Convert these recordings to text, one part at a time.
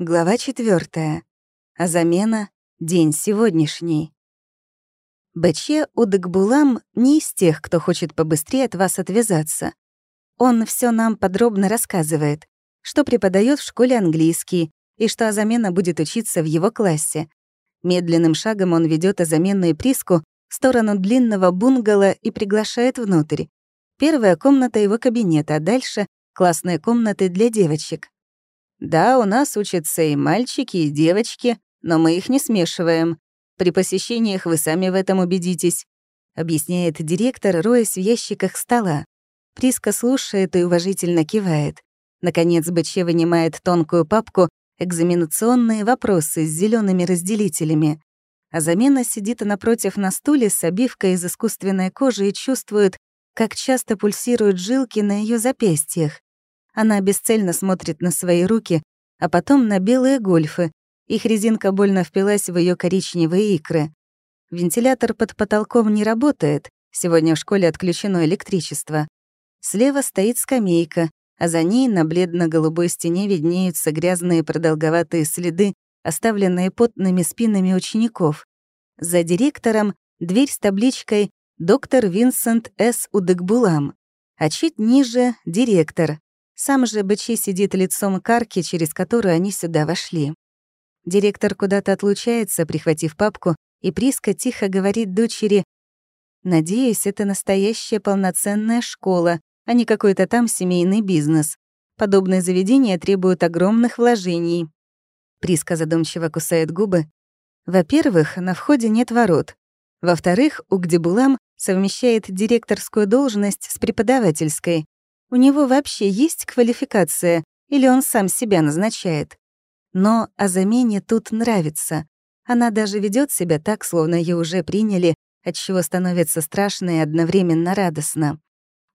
Глава 4. А замена — день сегодняшний. Баче Удыгбулам не из тех, кто хочет побыстрее от вас отвязаться. Он все нам подробно рассказывает, что преподает в школе английский и что Азамена будет учиться в его классе. Медленным шагом он ведет Азамену и Приску в сторону длинного бунгало и приглашает внутрь. Первая комната его кабинета, а дальше — классные комнаты для девочек. Да, у нас учатся и мальчики, и девочки, но мы их не смешиваем. При посещениях вы сами в этом убедитесь», — объясняет директор, роясь в ящиках стола. Приска слушает и уважительно кивает. Наконец Быче вынимает тонкую папку «Экзаменационные вопросы» с зелеными разделителями. А замена сидит напротив на стуле с обивкой из искусственной кожи и чувствует, как часто пульсируют жилки на ее запястьях. Она бесцельно смотрит на свои руки, а потом на белые гольфы. Их резинка больно впилась в ее коричневые икры. Вентилятор под потолком не работает. Сегодня в школе отключено электричество. Слева стоит скамейка, а за ней на бледно-голубой стене виднеются грязные продолговатые следы, оставленные потными спинами учеников. За директором дверь с табличкой «Доктор Винсент С. Удыгбулам», а чуть ниже — директор, сам же Бычи сидит лицом к арке, через которую они сюда вошли. Директор куда-то отлучается, прихватив папку, и Приска тихо говорит дочери, «Надеюсь, это настоящая полноценная школа, а не какой-то там семейный бизнес. Подобные заведения требуют огромных вложений». Приска задумчиво кусает губы. Во-первых, на входе нет ворот. Во-вторых, Угдебулам совмещает директорскую должность с преподавательской, у него вообще есть квалификация, или он сам себя назначает? Но о замене тут нравится. Она даже ведет себя так, словно ее уже приняли, отчего становится страшно и одновременно радостно.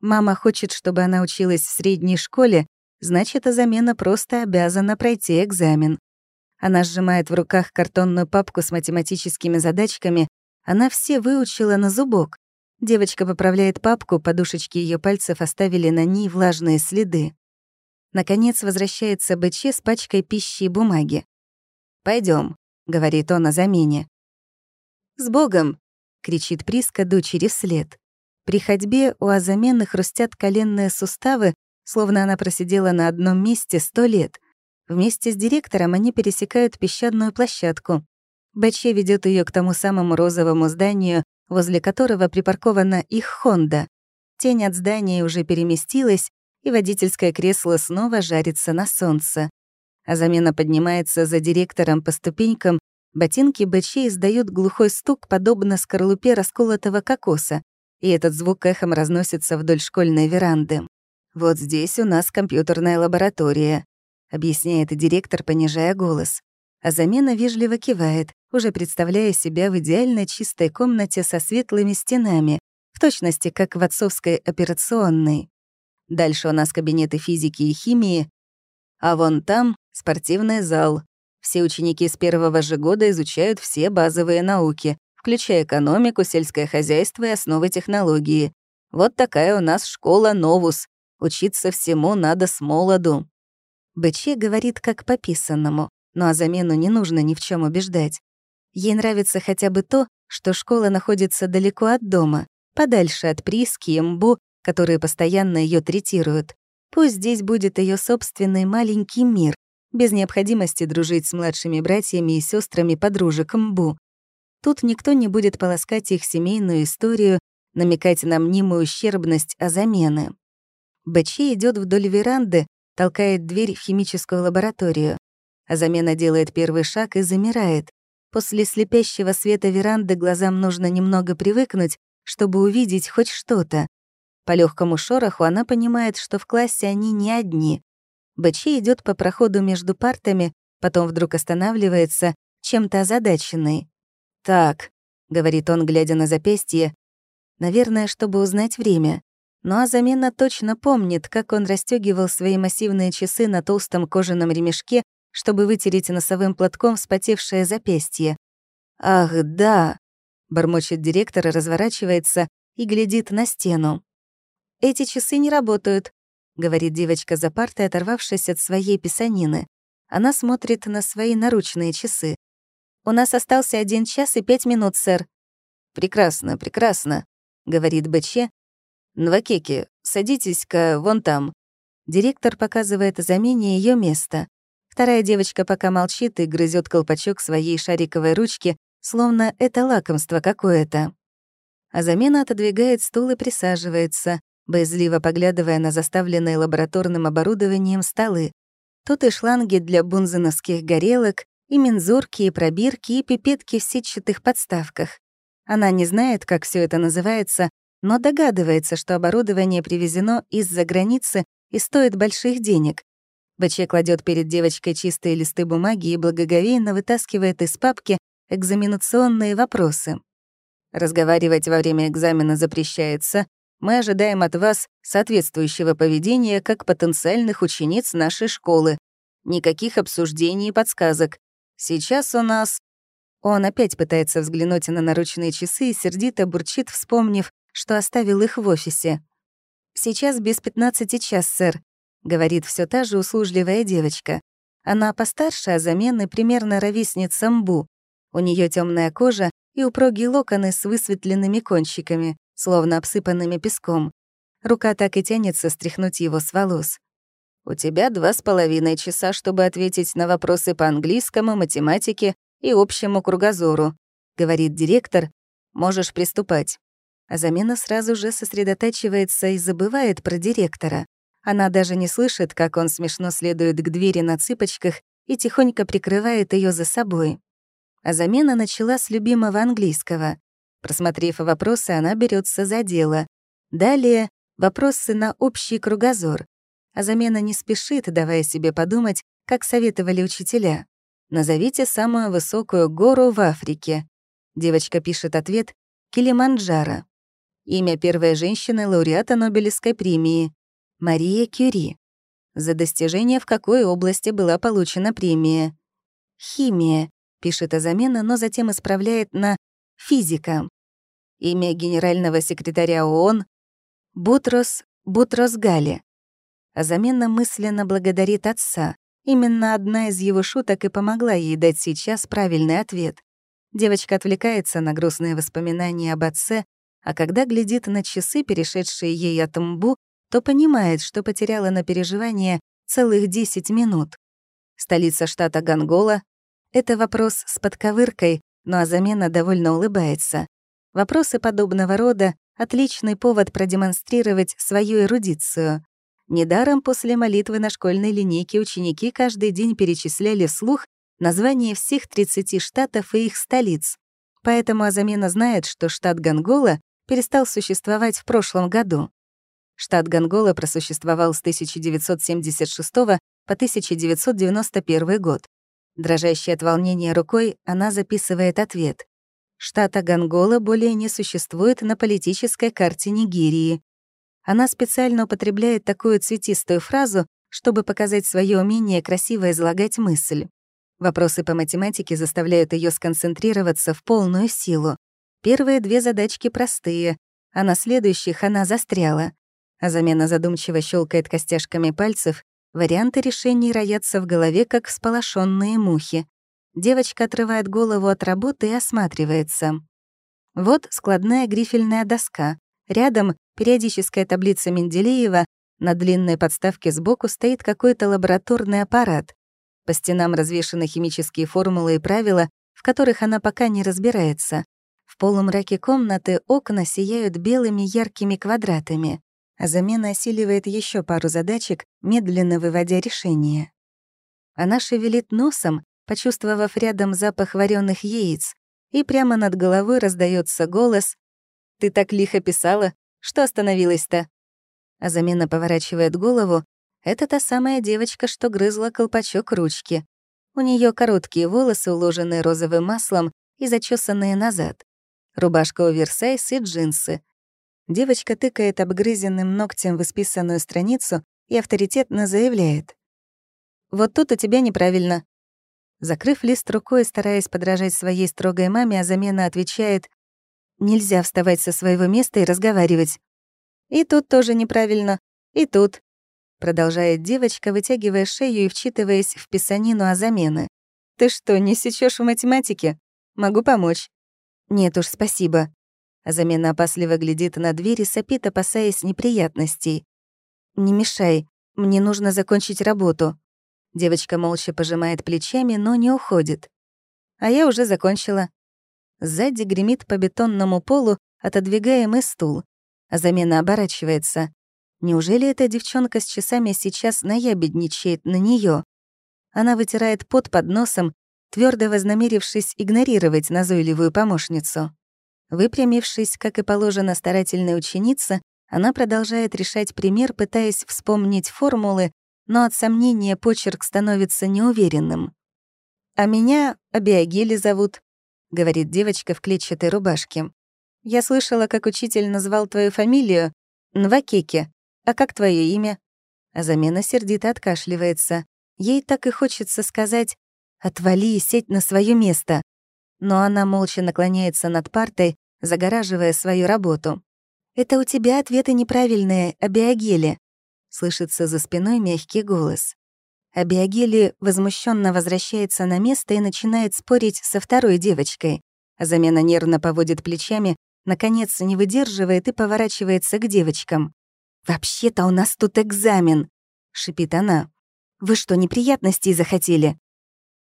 Мама хочет, чтобы она училась в средней школе, значит, замена просто обязана пройти экзамен. Она сжимает в руках картонную папку с математическими задачками, она все выучила на зубок. Девочка поправляет папку, подушечки ее пальцев оставили на ней влажные следы. Наконец возвращается БЧ с пачкой пищи и бумаги. Пойдем, говорит он о замене. «С Богом!» — кричит Приска дочери вслед. При ходьбе у Азамены хрустят коленные суставы, словно она просидела на одном месте сто лет. Вместе с директором они пересекают песчаную площадку. Баче ведет ее к тому самому розовому зданию, возле которого припаркована их «Хонда». Тень от здания уже переместилась, и водительское кресло снова жарится на солнце. А замена поднимается за директором по ступенькам, ботинки Бэче издают глухой стук, подобно скорлупе расколотого кокоса, и этот звук эхом разносится вдоль школьной веранды. «Вот здесь у нас компьютерная лаборатория», — объясняет директор, понижая голос. А замена вежливо кивает, уже представляя себя в идеально чистой комнате со светлыми стенами, в точности как в отцовской операционной. Дальше у нас кабинеты физики и химии, а вон там спортивный зал. Все ученики с первого же года изучают все базовые науки, включая экономику, сельское хозяйство и основы технологии. Вот такая у нас школа «Новус». Учиться всему надо с молоду. БЧ говорит как пописанному, но а замену не нужно ни в чем убеждать. Ей нравится хотя бы то, что школа находится далеко от дома, подальше от Приски и Мбу, которые постоянно ее третируют. Пусть здесь будет ее собственный маленький мир, без необходимости дружить с младшими братьями и сестрами подружек Мбу. Тут никто не будет полоскать их семейную историю, намекать на мнимую ущербность а замены. Бачи идет вдоль веранды, толкает дверь в химическую лабораторию. А замена делает первый шаг и замирает. После слепящего света веранды глазам нужно немного привыкнуть, чтобы увидеть хоть что-то. По легкому шороху она понимает, что в классе они не одни. Бачи идет по проходу между партами, потом вдруг останавливается, чем-то озадаченный. «Так», — говорит он, глядя на запястье, наверное, чтобы узнать время. Ну а замена точно помнит, как он расстегивал свои массивные часы на толстом кожаном ремешке чтобы вытереть носовым платком вспотевшее запястье. «Ах, да!» — бормочет директор и разворачивается и глядит на стену. «Эти часы не работают», — говорит девочка за партой, оторвавшись от своей писанины. Она смотрит на свои наручные часы. «У нас остался один час и пять минут, сэр». «Прекрасно, прекрасно», — говорит БЧ. «Нвакеки, садитесь-ка вон там». Директор показывает замене ее место. Вторая девочка пока молчит и грызет колпачок своей шариковой ручки, словно это лакомство какое-то. А замена отодвигает стул и присаживается, боязливо поглядывая на заставленные лабораторным оборудованием столы. Тут и шланги для бунзеновских горелок, и мензурки, и пробирки, и пипетки в сетчатых подставках. Она не знает, как все это называется, но догадывается, что оборудование привезено из-за границы и стоит больших денег. БЧ кладет перед девочкой чистые листы бумаги и благоговейно вытаскивает из папки экзаменационные вопросы. Разговаривать во время экзамена запрещается. Мы ожидаем от вас соответствующего поведения как потенциальных учениц нашей школы. Никаких обсуждений и подсказок. Сейчас у нас... Он опять пытается взглянуть на наручные часы и сердито бурчит, вспомнив, что оставил их в офисе. «Сейчас без 15 час, сэр», — говорит все та же услужливая девочка. Она постарше, а замены примерно ровесница Мбу. У нее темная кожа и упругие локоны с высветленными кончиками, словно обсыпанными песком. Рука так и тянется стряхнуть его с волос. «У тебя два с половиной часа, чтобы ответить на вопросы по английскому, математике и общему кругозору», — говорит директор. «Можешь приступать». А замена сразу же сосредотачивается и забывает про директора. Она даже не слышит, как он смешно следует к двери на цыпочках и тихонько прикрывает ее за собой. А замена начала с любимого английского. Просмотрев вопросы, она берется за дело. Далее — вопросы на общий кругозор. А замена не спешит, давая себе подумать, как советовали учителя. Назовите самую высокую гору в Африке. Девочка пишет ответ «Килиманджаро». Имя первой женщины лауреата Нобелевской премии. Мария Кюри. За достижение в какой области была получена премия? Химия, пишет Азамена, но затем исправляет на физика. Имя генерального секретаря ООН — Бутрос Бутрос Гали. Азамена мысленно благодарит отца. Именно одна из его шуток и помогла ей дать сейчас правильный ответ. Девочка отвлекается на грустные воспоминания об отце, а когда глядит на часы, перешедшие ей от мбу, то понимает, что потеряла на переживание целых 10 минут. Столица штата Гангола — это вопрос с подковыркой, но Азамена довольно улыбается. Вопросы подобного рода — отличный повод продемонстрировать свою эрудицию. Недаром после молитвы на школьной линейке ученики каждый день перечисляли вслух названия всех 30 штатов и их столиц. Поэтому Азамена знает, что штат Гангола перестал существовать в прошлом году. Штат Гангола просуществовал с 1976 по 1991 год. Дрожащей от волнения рукой она записывает ответ. Штата Гангола более не существует на политической карте Нигерии. Она специально употребляет такую цветистую фразу, чтобы показать свое умение красиво излагать мысль. Вопросы по математике заставляют ее сконцентрироваться в полную силу. Первые две задачки простые, а на следующих она застряла а замена задумчиво щелкает костяшками пальцев, варианты решений роятся в голове, как всполошенные мухи. Девочка отрывает голову от работы и осматривается. Вот складная грифельная доска. Рядом периодическая таблица Менделеева, на длинной подставке сбоку стоит какой-то лабораторный аппарат. По стенам развешаны химические формулы и правила, в которых она пока не разбирается. В полумраке комнаты окна сияют белыми яркими квадратами замена осиливает еще пару задачек, медленно выводя решение. Она шевелит носом, почувствовав рядом запах вареных яиц, и прямо над головой раздается голос «Ты так лихо писала, что остановилась-то?» А замена поворачивает голову. Это та самая девочка, что грызла колпачок ручки. У нее короткие волосы, уложенные розовым маслом и зачесанные назад. Рубашка оверсайз и джинсы — Девочка тыкает обгрызенным ногтем в исписанную страницу и авторитетно заявляет. «Вот тут у тебя неправильно». Закрыв лист рукой, стараясь подражать своей строгой маме, а замена отвечает «Нельзя вставать со своего места и разговаривать». «И тут тоже неправильно. И тут». продолжает девочка, вытягивая шею и вчитываясь в писанину о замены. «Ты что, не сечешь в математике? Могу помочь». «Нет уж, спасибо». Замена опасливо глядит на дверь и сопит, опасаясь неприятностей. «Не мешай, мне нужно закончить работу». Девочка молча пожимает плечами, но не уходит. А я уже закончила. Сзади гремит по бетонному полу отодвигаемый стул, а замена оборачивается. Неужели эта девчонка с часами сейчас наябедничает на нее? Она вытирает пот под носом, твердо вознамерившись игнорировать назойливую помощницу. Выпрямившись, как и положено старательной ученице, она продолжает решать пример, пытаясь вспомнить формулы, но от сомнения почерк становится неуверенным. «А меня Абиагили зовут», — говорит девочка в клетчатой рубашке. «Я слышала, как учитель назвал твою фамилию Нвакеке. «А как твое имя?» А замена сердито откашливается. Ей так и хочется сказать «Отвали и сеть на свое место». Но она молча наклоняется над партой, загораживая свою работу. «Это у тебя ответы неправильные, Абиагели», — слышится за спиной мягкий голос. Абиагели возмущенно возвращается на место и начинает спорить со второй девочкой. А замена нервно поводит плечами, наконец не выдерживает и поворачивается к девочкам. «Вообще-то у нас тут экзамен», — шипит она. «Вы что, неприятностей захотели?»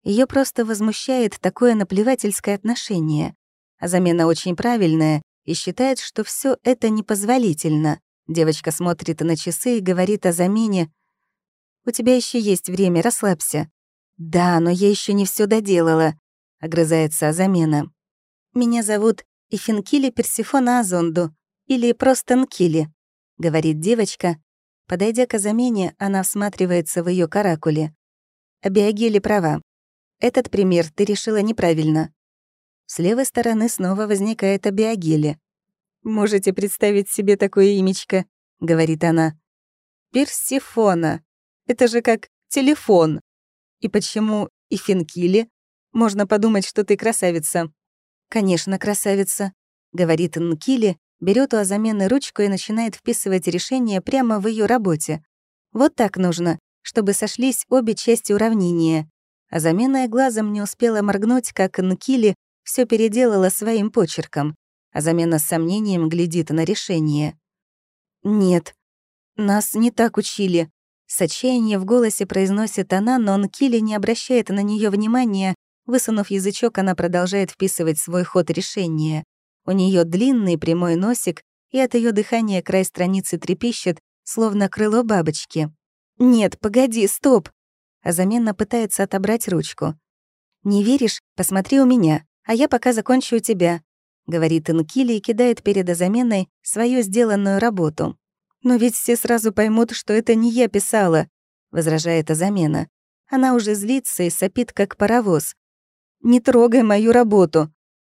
Ее просто возмущает такое наплевательское отношение. А замена очень правильная и считает, что все это непозволительно. Девочка смотрит на часы и говорит о замене. «У тебя еще есть время, расслабься». «Да, но я еще не все доделала», — огрызается замена. «Меня зовут Ифинкили Персифона Азонду, или просто Нкили говорит девочка. Подойдя к замене, она всматривается в ее каракуле. Абиагели права. Этот пример ты решила неправильно. С левой стороны снова возникает Абиагели. «Можете представить себе такое имечко», — говорит она. «Персифона. Это же как телефон. И почему и Финкили? Можно подумать, что ты красавица». «Конечно, красавица», — говорит Нкили, берет у Азамены ручку и начинает вписывать решение прямо в ее работе. Вот так нужно, чтобы сошлись обе части уравнения. Азамена глазом не успела моргнуть, как Нкили все переделала своим почерком. Азамена с сомнением глядит на решение. «Нет, нас не так учили», с отчаянием в голосе произносит она, но Нкили не обращает на нее внимания. Высунув язычок, она продолжает вписывать свой ход решения. У нее длинный прямой носик, и от ее дыхания край страницы трепещет, словно крыло бабочки. «Нет, погоди, стоп!» А замена пытается отобрать ручку. «Не веришь? Посмотри у меня, а я пока закончу у тебя», — говорит Инкили и кидает перед заменой свою сделанную работу. «Но ведь все сразу поймут, что это не я писала», — возражает замена. Она уже злится и сопит, как паровоз. «Не трогай мою работу»,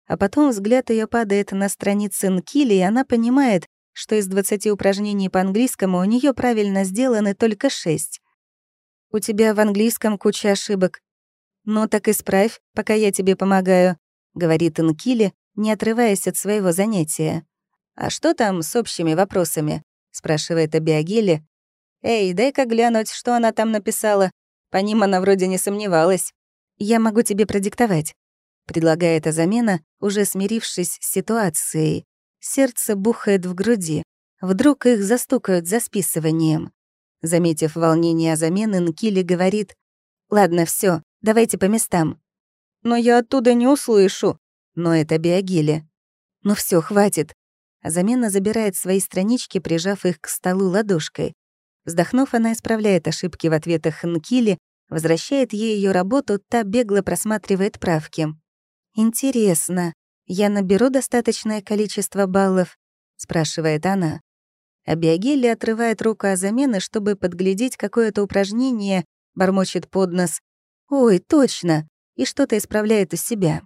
а потом взгляд ее падает на страницы Нкили, и она понимает, что из 20 упражнений по английскому у нее правильно сделаны только 6. «У тебя в английском куча ошибок». «Ну так исправь, пока я тебе помогаю», — говорит Нкили, не отрываясь от своего занятия. «А что там с общими вопросами?» — спрашивает Абиагели. «Эй, дай-ка глянуть, что она там написала. По ним она вроде не сомневалась. Я могу тебе продиктовать предлагает замена, уже смирившись с ситуацией. Сердце бухает в груди. Вдруг их застукают за списыванием. Заметив волнение замены, Нкили говорит, «Ладно, все, давайте по местам». «Но я оттуда не услышу». Но это Биогили. «Ну все, хватит». Замена забирает свои странички, прижав их к столу ладошкой. Вздохнув, она исправляет ошибки в ответах Нкили, возвращает ей ее работу, та бегло просматривает правки. «Интересно, я наберу достаточное количество баллов?» — спрашивает она. А Биогелли отрывает руку от замены, чтобы подглядеть какое-то упражнение, бормочет под нос. «Ой, точно!» и что-то исправляет у себя.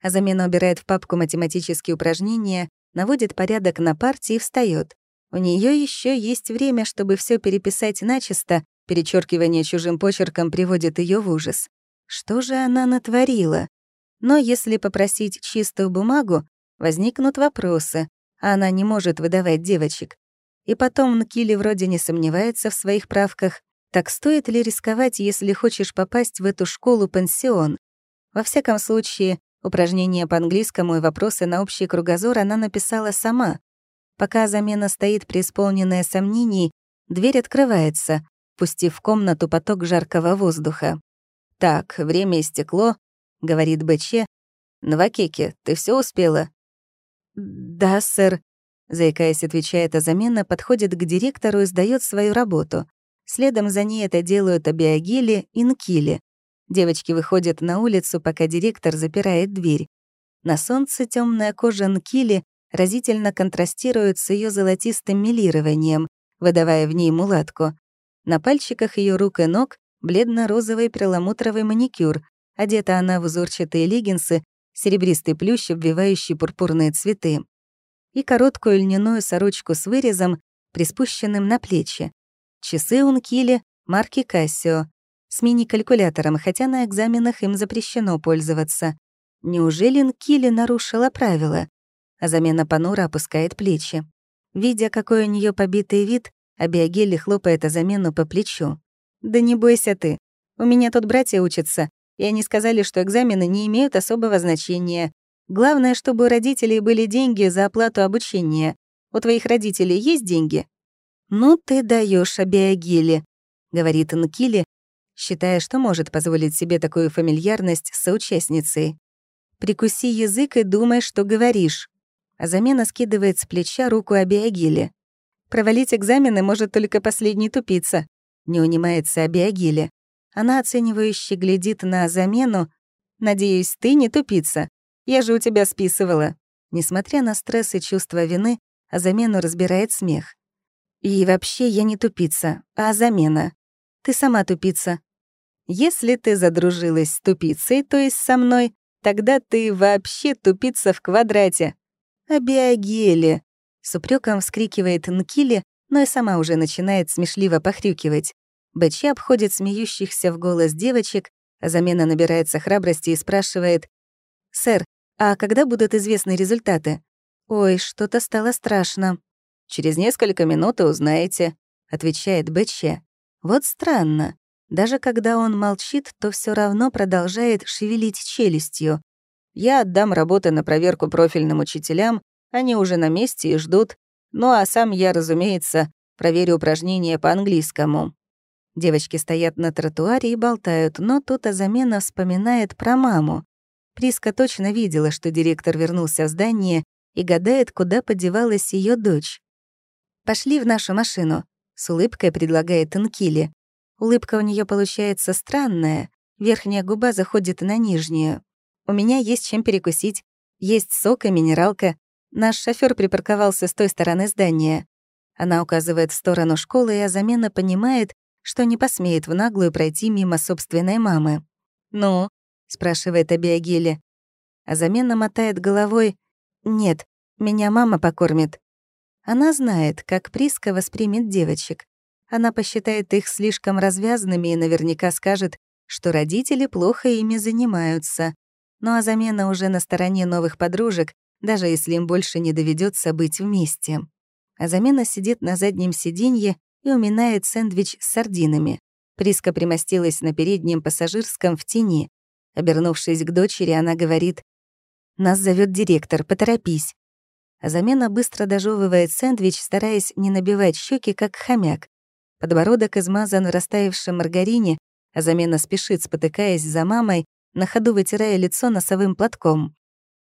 А замена убирает в папку математические упражнения, наводит порядок на партии и встает. У нее еще есть время, чтобы все переписать начисто, перечеркивание чужим почерком приводит ее в ужас. Что же она натворила? Но если попросить чистую бумагу, возникнут вопросы, а она не может выдавать девочек. И потом Нкили вроде не сомневается в своих правках. Так стоит ли рисковать, если хочешь попасть в эту школу-пансион? Во всяком случае, упражнения по английскому и вопросы на общий кругозор она написала сама. Пока замена стоит преисполненная сомнений, дверь открывается, пустив в комнату поток жаркого воздуха. «Так, время истекло», — говорит БЧ. «Новакеки, ты все успела?» «Да, сэр», — заикаясь, отвечает Азамена, подходит к директору и сдаёт свою работу. Следом за ней это делают Абиагили и Нкили. Девочки выходят на улицу, пока директор запирает дверь. На солнце темная кожа Нкили разительно контрастирует с ее золотистым милированием, выдавая в ней мулатку. На пальчиках ее рук и ног бледно-розовый перламутровый маникюр. Одета она в узорчатые леггинсы, серебристый плющ, обвивающий пурпурные цветы. И короткую льняную сорочку с вырезом, приспущенным на плечи. Часы Ункили марки Casio, с мини-калькулятором, хотя на экзаменах им запрещено пользоваться. Неужели Нкили нарушила правила? А замена Панура опускает плечи. Видя, какой у нее побитый вид, Абиагели хлопает о замену по плечу. «Да не бойся ты. У меня тут братья учатся, и они сказали, что экзамены не имеют особого значения. Главное, чтобы у родителей были деньги за оплату обучения. У твоих родителей есть деньги?» «Ну ты даешь, Абиагели», — говорит Нкили, считая, что может позволить себе такую фамильярность с соучастницей. «Прикуси язык и думай, что говоришь». А замена скидывает с плеча руку Абиагили. Провалить экзамены может только последний тупица. Не унимается Абиагиле. Она оценивающе глядит на замену. «Надеюсь, ты не тупица. Я же у тебя списывала». Несмотря на стресс и чувство вины, а замену разбирает смех. «И вообще я не тупица, а замена. Ты сама тупица. Если ты задружилась с тупицей, то есть со мной, тогда ты вообще тупица в квадрате. Абиагеле, с упреком вскрикивает Нкили, но и сама уже начинает смешливо похрюкивать. Бэчи обходит смеющихся в голос девочек, а замена набирается храбрости и спрашивает «Сэр, а когда будут известны результаты?» «Ой, что-то стало страшно». «Через несколько минут и узнаете», — отвечает Бэче. Вот странно. Даже когда он молчит, то все равно продолжает шевелить челюстью. «Я отдам работы на проверку профильным учителям, они уже на месте и ждут. Ну а сам я, разумеется, проверю упражнения по английскому. Девочки стоят на тротуаре и болтают, но тут Азамена вспоминает про маму. Приска точно видела, что директор вернулся в здание и гадает, куда подевалась ее дочь. «Пошли в нашу машину», — с улыбкой предлагает Инкили. Улыбка у нее получается странная, верхняя губа заходит на нижнюю. «У меня есть чем перекусить. Есть сок и минералка. Наш шофер припарковался с той стороны здания. Она указывает в сторону школы, и Азамена понимает, что не посмеет в наглую пройти мимо собственной мамы. «Ну?» — спрашивает Абиагили. Азамена мотает головой. «Нет, меня мама покормит». Она знает, как Приска воспримет девочек. Она посчитает их слишком развязанными и наверняка скажет, что родители плохо ими занимаются. Ну а замена уже на стороне новых подружек, даже если им больше не доведется быть вместе. А замена сидит на заднем сиденье и уминает сэндвич с сардинами. Приска примостилась на переднем пассажирском в тени. Обернувшись к дочери, она говорит, «Нас зовет директор, поторопись». А замена быстро дожевывает сэндвич, стараясь не набивать щеки, как хомяк. Подбородок измазан в растаявшем маргарине, а замена спешит, спотыкаясь за мамой, на ходу вытирая лицо носовым платком.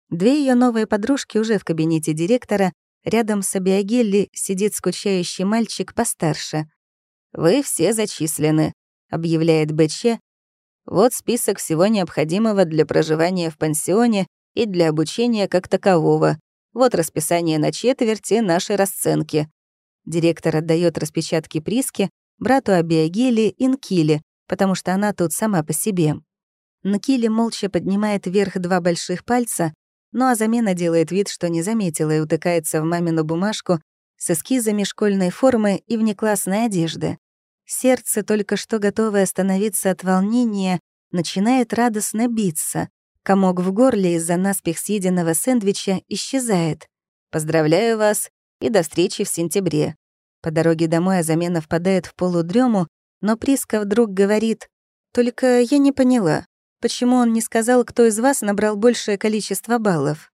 Две ее новые подружки уже в кабинете директора, рядом с Абиагелли сидит скучающий мальчик постарше. «Вы все зачислены», — объявляет БЧ. «Вот список всего необходимого для проживания в пансионе и для обучения как такового. Вот расписание на четверти нашей расценки». Директор отдает распечатки Приске, брату Абиагели и Нкиле, потому что она тут сама по себе. Нкили молча поднимает вверх два больших пальца, ну а замена делает вид, что не заметила и утыкается в мамину бумажку с эскизами школьной формы и внеклассной одежды. Сердце, только что готовое остановиться от волнения, начинает радостно биться. Комок в горле из-за наспех съеденного сэндвича исчезает. «Поздравляю вас и до встречи в сентябре», По дороге домой Азамена впадает в полудрему, но Приска вдруг говорит, «Только я не поняла, почему он не сказал, кто из вас набрал большее количество баллов?»